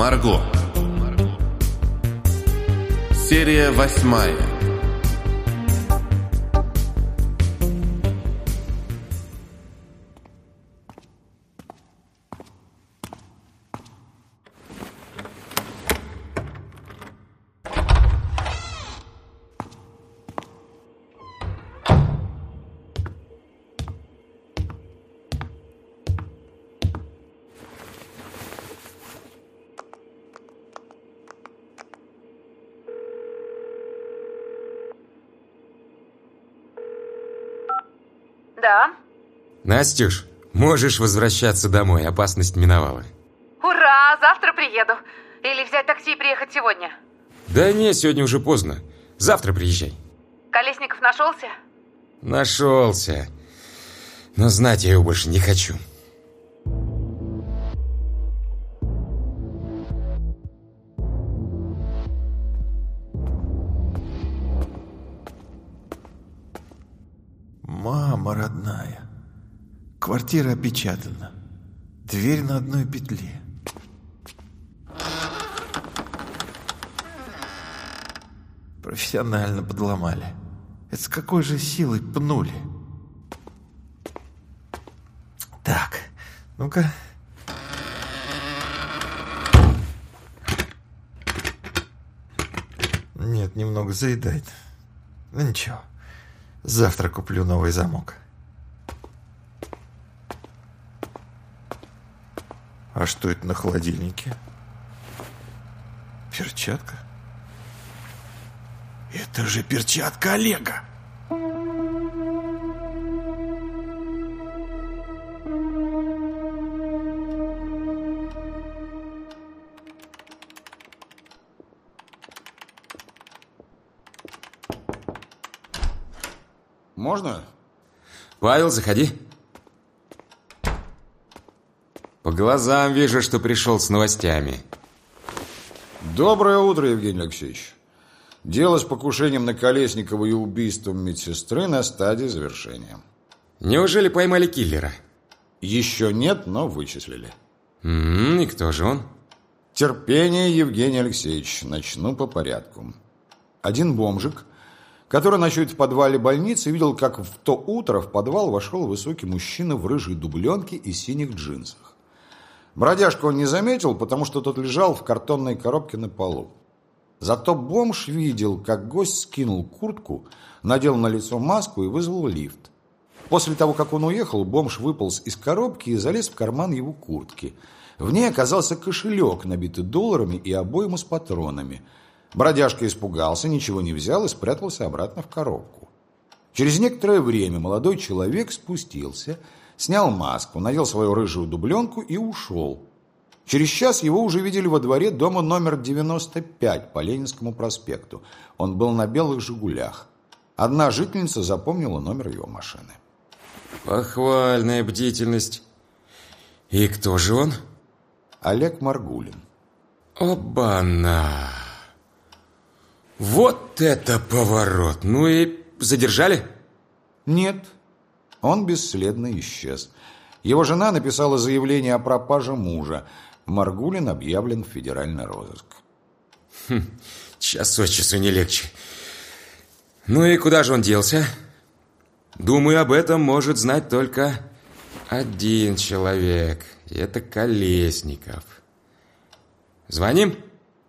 Марго. Серия восьмая. Да. Настюш, можешь возвращаться домой, опасность миновала. Ура, завтра приеду. Или взять такси и приехать сегодня. Да не, сегодня уже поздно. Завтра приезжай. Колесников нашелся? Нашелся. Но знать я его больше не хочу. Мама родная. Квартира опечатана. Дверь на одной петле. Профессионально подломали. Это с какой же силой пнули? Так, ну-ка. Нет, немного заедает. Ну ничего. Завтра куплю новый замок. А что это на холодильнике? Перчатка? Это же перчатка Олега! Павел, заходи. По глазам вижу, что пришел с новостями. Доброе утро, Евгений Алексеевич. Дело с покушением на Колесникова и убийством медсестры на стадии завершения. Неужели поймали киллера? Еще нет, но вычислили. М -м, и кто же он? Терпение, Евгений Алексеевич. Начну по порядку. Один бомжик, который ночует в подвале больницы, видел, как в то утро в подвал вошел высокий мужчина в рыжей дубленке и синих джинсах. Бродяжку он не заметил, потому что тот лежал в картонной коробке на полу. Зато бомж видел, как гость скинул куртку, надел на лицо маску и вызвал лифт. После того, как он уехал, бомж выполз из коробки и залез в карман его куртки. В ней оказался кошелек, набитый долларами и обойма с патронами. Бродяжка испугался, ничего не взял и спрятался обратно в коробку. Через некоторое время молодой человек спустился, снял маску, надел свою рыжую дубленку и ушел. Через час его уже видели во дворе дома номер 95 по Ленинскому проспекту. Он был на белых «Жигулях». Одна жительница запомнила номер его машины. Похвальная бдительность. И кто же он? Олег Маргулин. Оба-на! Вот это поворот! Ну и задержали? Нет, он бесследно исчез. Его жена написала заявление о пропаже мужа. Маргулин объявлен в федеральный розыск. Хм, час от часу не легче. Ну и куда же он делся? Думаю, об этом может знать только один человек. И это Колесников. Звоним?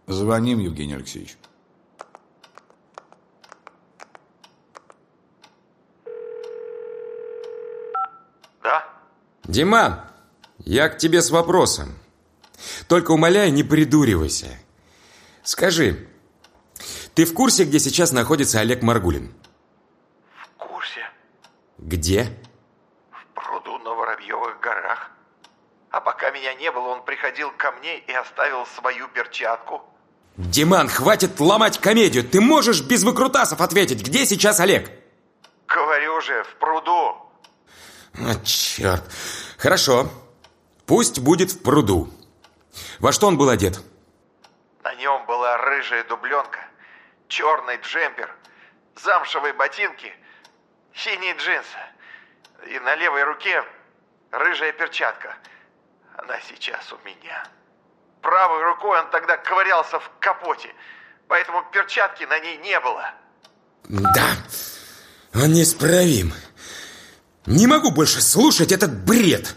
Звоним, Евгений Алексеевич. Диман, я к тебе с вопросом. Только умоляю, не придуривайся. Скажи, ты в курсе, где сейчас находится Олег Маргулин? В курсе. Где? В пруду на Воробьевых горах. А пока меня не было, он приходил ко мне и оставил свою перчатку. Диман, хватит ломать комедию. Ты можешь без выкрутасов ответить, где сейчас Олег? Говорю же, в пруду. А, черт. Хорошо. Пусть будет в пруду. Во что он был одет? На нем была рыжая дубленка, черный джемпер, замшевые ботинки, синие джинсы. И на левой руке рыжая перчатка. Она сейчас у меня. Правой рукой он тогда ковырялся в капоте, поэтому перчатки на ней не было. Да, он неисправим. Не могу больше слушать этот бред.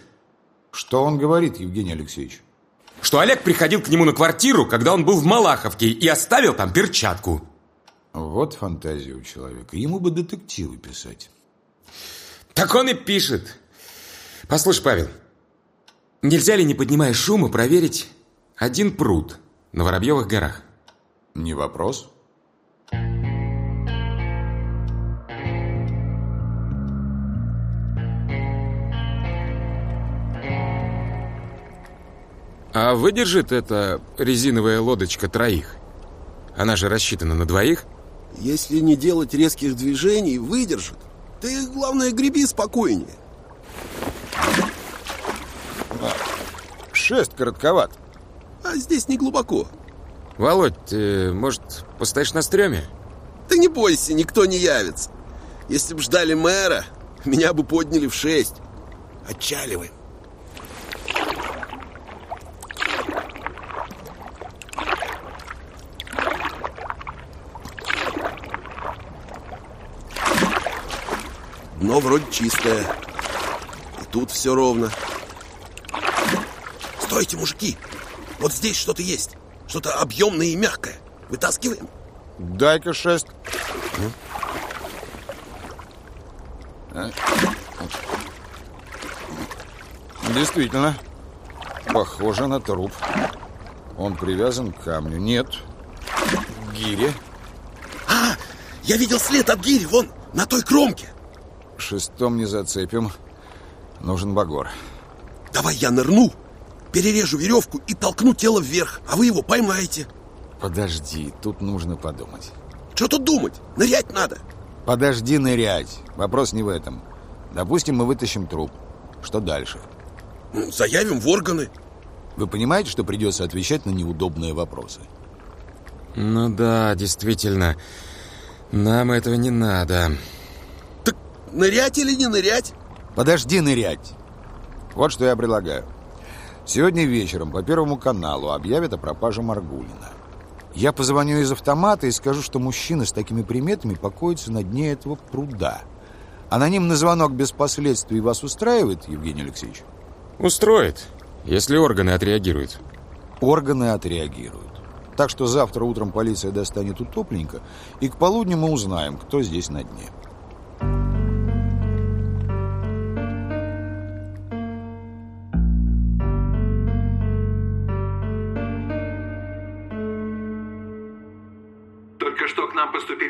Что он говорит, Евгений Алексеевич? Что Олег приходил к нему на квартиру, когда он был в Малаховке, и оставил там перчатку. Вот фантазия у человека. Ему бы детективы писать. Так он и пишет. Послушай, Павел, нельзя ли, не поднимая шума, проверить один пруд на Воробьевых горах? Не вопрос. А выдержит эта резиновая лодочка троих? Она же рассчитана на двоих? Если не делать резких движений, выдержит. Ты, главное, греби спокойнее. Шест коротковат. А здесь не глубоко. Володь, ты, может, постоишь на стреме? Ты не бойся, никто не явится. Если б ждали мэра, меня бы подняли в шесть. Отчаливаем. Дно вроде чистое. И тут все ровно. Стойте, мужики! Вот здесь что-то есть. Что-то объемное и мягкое. Вытаскиваем. Дай-ка шест. А? Действительно, похоже на труп. Он привязан к камню. Нет, к гире. А, я видел след от гири, вон, на той кромке. Шестом не зацепим. Нужен багор. Давай я нырну, перережу веревку и толкну тело вверх, а вы его поймаете. Подожди, тут нужно подумать. Что тут думать? Нырять надо. Подожди нырять. Вопрос не в этом. Допустим, мы вытащим труп. Что дальше? Ну, Заявим в органы. Вы понимаете, что придется отвечать на неудобные вопросы? Ну да, действительно. Нам этого не надо. Нырять или не нырять? Подожди нырять. Вот что я предлагаю. Сегодня вечером по Первому каналу объявят о пропаже Маргулина. Я позвоню из автомата и скажу, что мужчина с такими приметами покоится на дне этого пруда. Анонимный звонок без последствий вас устраивает, Евгений Алексеевич? Устроит, если органы отреагируют. Органы отреагируют. Так что завтра утром полиция достанет утопленника, и к полудню мы узнаем, кто здесь на дне.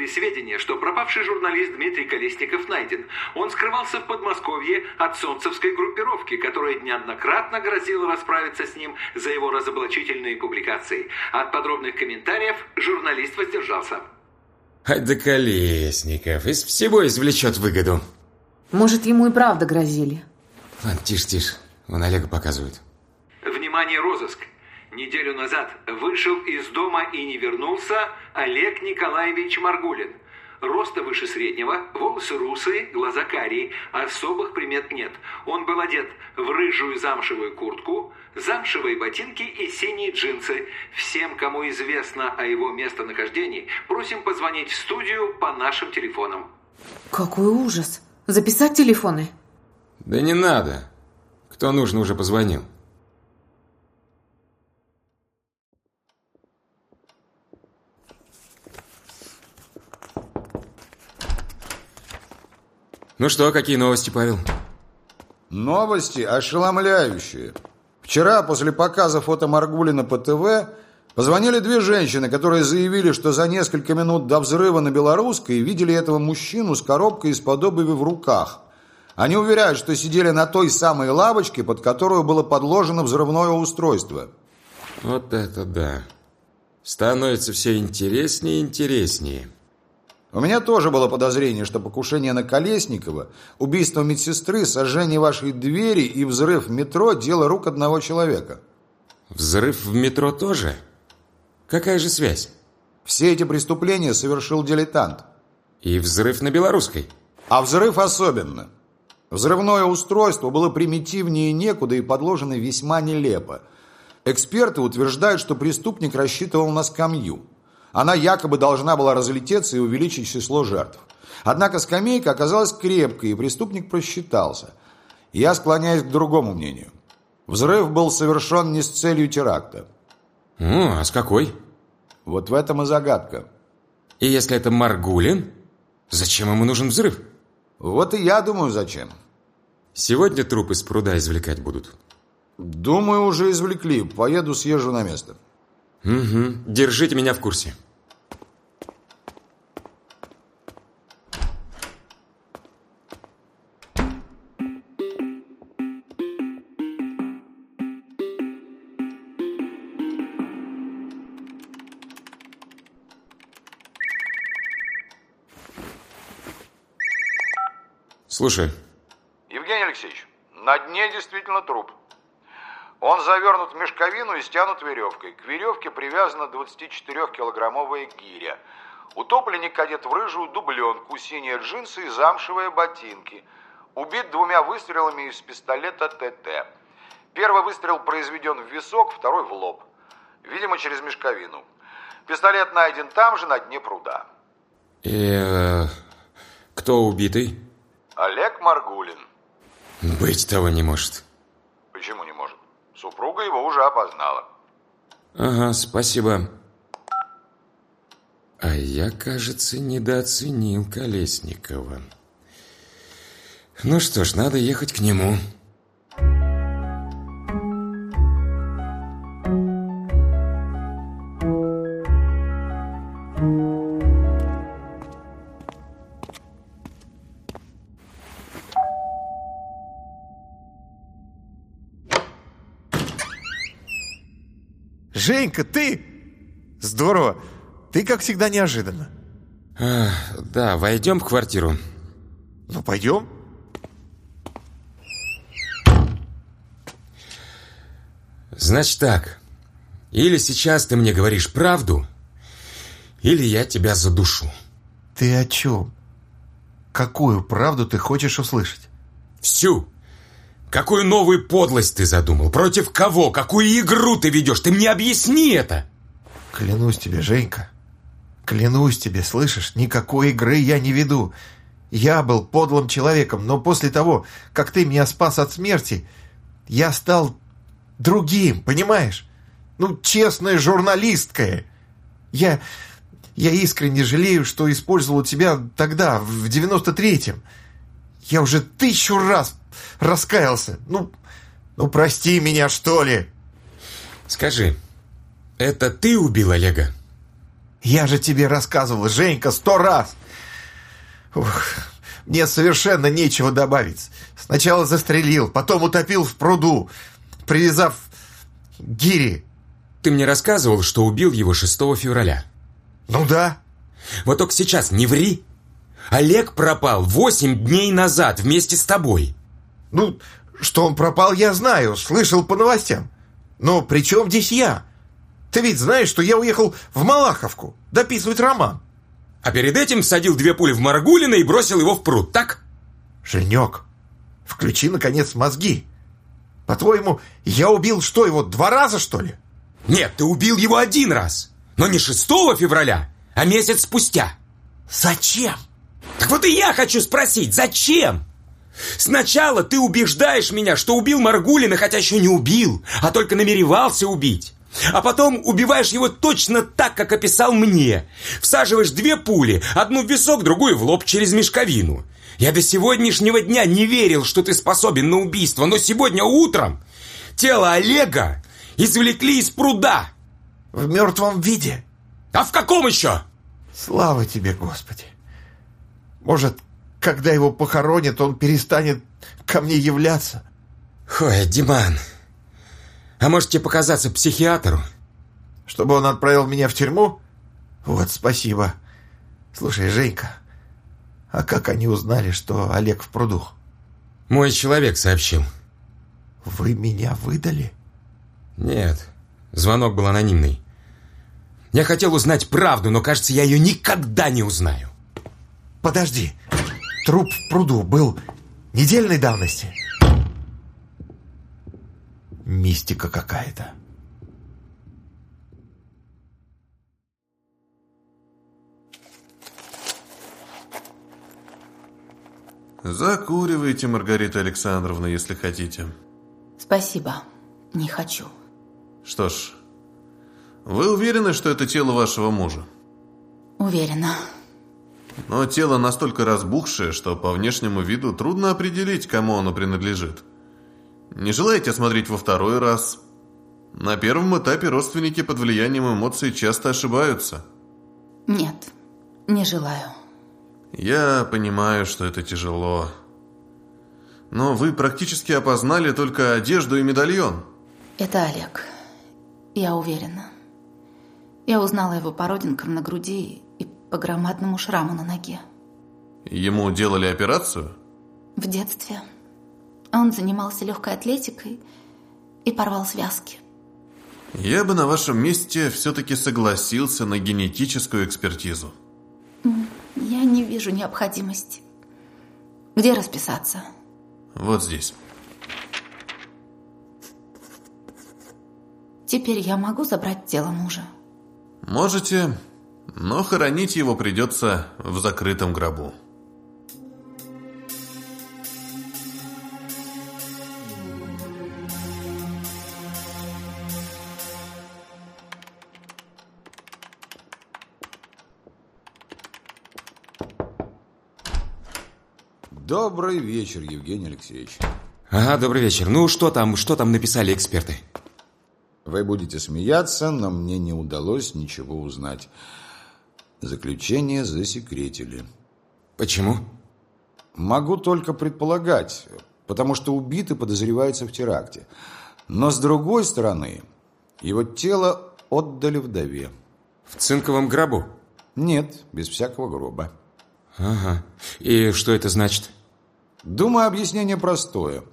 Поступили сведения, что пропавший журналист Дмитрий Колесников найден. Он скрывался в Подмосковье от солнцевской группировки, которая неоднократно грозила расправиться с ним за его разоблачительные публикации. От подробных комментариев журналист воздержался. Ай да Колесников, из всего извлечет выгоду. Может, ему и правда грозили. Ладно, тише, тише. Вон Олега показывают. Внимание, розыск! Неделю назад вышел из дома и не вернулся Олег Николаевич Маргулин. Роста выше среднего, волосы русые, глаза карие, особых примет нет. Он был одет в рыжую замшевую куртку, замшевые ботинки и синие джинсы. Всем, кому известно о его местонахождении, просим позвонить в студию по нашим телефонам. Какой ужас. Записать телефоны? Да не надо. Кто нужно, уже позвонил. Ну что, какие новости, Павел? Новости ошеломляющие. Вчера, после показа фото Маргулина по ТВ, позвонили две женщины, которые заявили, что за несколько минут до взрыва на Белорусской видели этого мужчину с коробкой из-под обуви в руках. Они уверяют, что сидели на той самой лавочке, под которую было подложено взрывное устройство. Вот это да. Становится все интереснее и интереснее. У меня тоже было подозрение, что покушение на Колесникова, убийство медсестры, сожжение вашей двери и взрыв в метро – дело рук одного человека. Взрыв в метро тоже? Какая же связь? Все эти преступления совершил дилетант. И взрыв на Белорусской? А взрыв особенно. Взрывное устройство было примитивнее некуда и подложено весьма нелепо. Эксперты утверждают, что преступник рассчитывал на скамью. Она якобы должна была разлететься и увеличить число жертв. Однако скамейка оказалась крепкой, и преступник просчитался. Я склоняюсь к другому мнению. Взрыв был совершен не с целью теракта. Ну, а с какой? Вот в этом и загадка. И если это Маргулин, зачем ему нужен взрыв? Вот и я думаю, зачем. Сегодня труп из пруда извлекать будут. Думаю, уже извлекли. Поеду, съезжу на место. Угу. Держите меня в курсе. Слушай. Евгений Алексеевич, на дне действительно труп. Он завернут в мешковину и стянут веревкой. К веревке привязана 24-килограммовая гиря. Утопленник одет в рыжую дубленку, синие джинсы и замшевые ботинки. Убит двумя выстрелами из пистолета ТТ. Первый выстрел произведен в висок, второй в лоб. Видимо, через мешковину. Пистолет найден там же, на дне пруда. И э, кто убитый? Олег Маргулин. Быть того не может. Почему не может? Супруга его уже опознала. Ага, спасибо. А я, кажется, недооценил Колесникова. Ну что ж, надо ехать к нему. Женька, ты? Здорово. Ты, как всегда, неожиданно. А, да, войдем в квартиру. Ну, пойдем. Значит так. Или сейчас ты мне говоришь правду, или я тебя задушу. Ты о чем? Какую правду ты хочешь услышать? Всю. Какую новую подлость ты задумал? Против кого? Какую игру ты ведешь? Ты мне объясни это! Клянусь тебе, Женька. Клянусь тебе, слышишь? Никакой игры я не веду. Я был подлым человеком, но после того, как ты меня спас от смерти, я стал другим, понимаешь? Ну, честная журналисткой. Я... Я искренне жалею, что использовал тебя тогда, в 93-м. Я уже тысячу раз раскаялся. Ну, ну прости меня, что ли. Скажи, это ты убил Олега? Я же тебе рассказывал, Женька, сто раз. Ух, мне совершенно нечего добавить. Сначала застрелил, потом утопил в пруду, привязав гири. Ты мне рассказывал, что убил его 6 февраля. Ну да. Вот только сейчас не ври. Олег пропал восемь дней назад вместе с тобой. Ну, что он пропал, я знаю, слышал по новостям. Но при чем здесь я? Ты ведь знаешь, что я уехал в Малаховку дописывать роман. А перед этим садил две пули в Маргулина и бросил его в пруд, так? Женек, включи, наконец, мозги. По-твоему, я убил что, его два раза, что ли? Нет, ты убил его один раз. Но не 6 февраля, а месяц спустя. Зачем? Так вот и я хочу спросить, зачем? Сначала ты убеждаешь меня, что убил Маргулина, хотя еще не убил, а только намеревался убить. А потом убиваешь его точно так, как описал мне. Всаживаешь две пули, одну в висок, другую в лоб через мешковину. Я до сегодняшнего дня не верил, что ты способен на убийство, но сегодня утром тело Олега извлекли из пруда. В мертвом виде? А в каком еще? Слава тебе, Господи. Может, когда его похоронят, он перестанет ко мне являться? Ой, Диман, а может тебе показаться психиатру? Чтобы он отправил меня в тюрьму? Вот, спасибо. Слушай, Женька, а как они узнали, что Олег в пруду? Мой человек сообщил. Вы меня выдали? Нет, звонок был анонимный. Я хотел узнать правду, но, кажется, я ее никогда не узнаю. Подожди, Труп в пруду был недельной давности. Мистика какая-то. Закуривайте, Маргарита Александровна, если хотите. Спасибо, не хочу. Что ж, вы уверены, что это тело вашего мужа? Уверена. Уверена. Но тело настолько разбухшее, что по внешнему виду трудно определить, кому оно принадлежит. Не желаете осмотреть во второй раз? На первом этапе родственники под влиянием эмоций часто ошибаются. Нет, не желаю. Я понимаю, что это тяжело. Но вы практически опознали только одежду и медальон. Это Олег. Я уверена. Я узнала его по родинкам на груди и по громадному шраму на ноге. Ему делали операцию? В детстве. Он занимался легкой атлетикой и порвал связки. Я бы на вашем месте все-таки согласился на генетическую экспертизу. Я не вижу необходимости. Где расписаться? Вот здесь. Теперь я могу забрать тело мужа? Можете, но хоронить его придется в закрытом гробу. Добрый вечер, Евгений Алексеевич. Ага, добрый вечер. Ну, что там, что там написали эксперты? Вы будете смеяться, но мне не удалось ничего узнать. Заключение засекретили. Почему? Могу только предполагать, потому что убитый подозревается в теракте. Но с другой стороны, его тело отдали вдове. В цинковом гробу? Нет, без всякого гроба. Ага. И что это значит? Думаю, объяснение простое.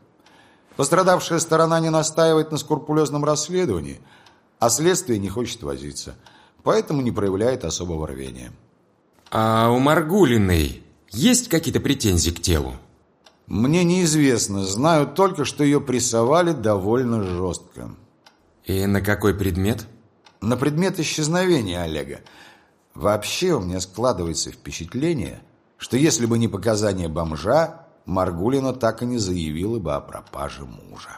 Пострадавшая сторона не настаивает на скрупулезном расследовании, а следствие не хочет возиться, поэтому не проявляет особого рвения. А у Маргулиной есть какие-то претензии к телу? Мне неизвестно, знаю только, что ее прессовали довольно жестко. И на какой предмет? На предмет исчезновения Олега. Вообще у меня складывается впечатление, что если бы не показания бомжа, Маргулина так и не заявила бы о пропаже мужа.